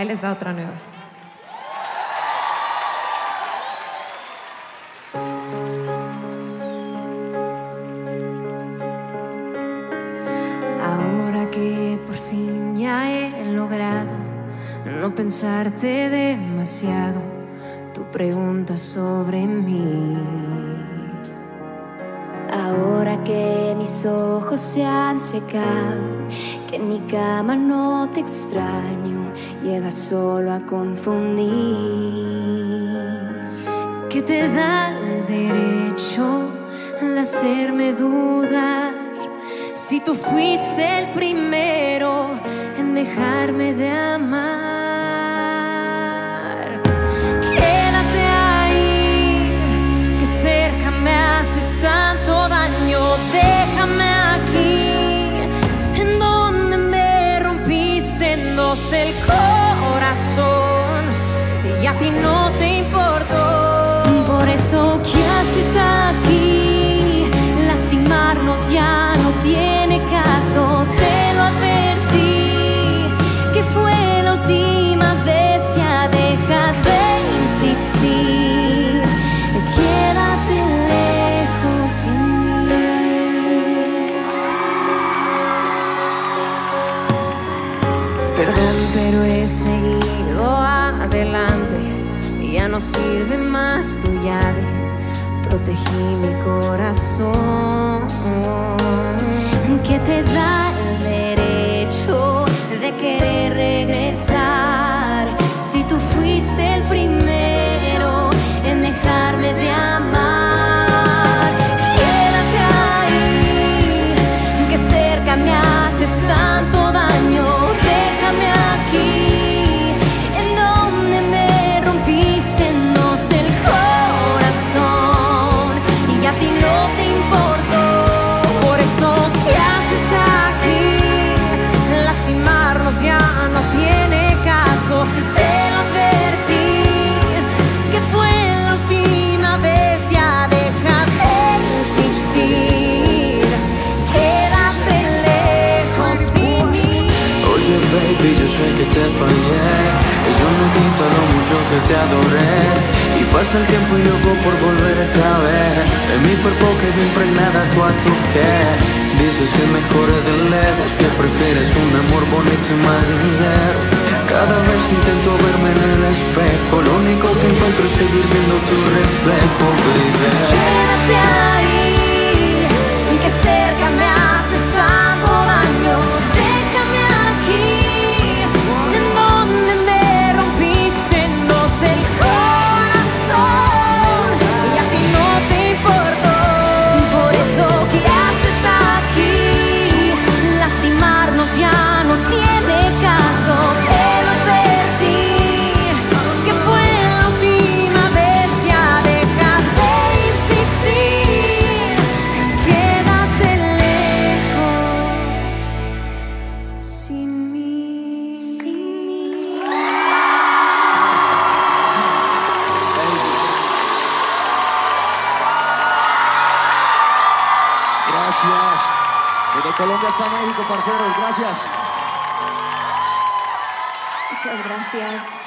Ahí les va otra nueva. Ahora que por fin ya he logrado no pensarte demasiado, tu pregunta sobre mí. Ahora que mis ojos se han secado, que en mi cama no te extraño, llega solo a confundir. Que te da el derecho de hacerme dudar si tú fuiste el primero en dejarme de amar. El corazón y a ti no te Perdón, pero he seguido adelante. Ya no sirve más tu llave. Protegí mi corazón. Que te da el derecho de querer regresar. Si tú fuiste el primero en dejarme de amar. Quédate ahí, que cerca me Baby, yo sé que te fallé Eso no quita lo mucho que te adoré. Y pasa el tiempo y loco por volverte a ver En mi cuerpo quedó impregnada tú a tu piel. Dices que mejor de lejos Que prefieres un amor bonito y más sincero. Cada vez que intento verme en el espejo Lo único que encuentro es seguir viendo tu reflejo, baby Desde Colombia hasta México, parceros. Gracias. Muchas gracias.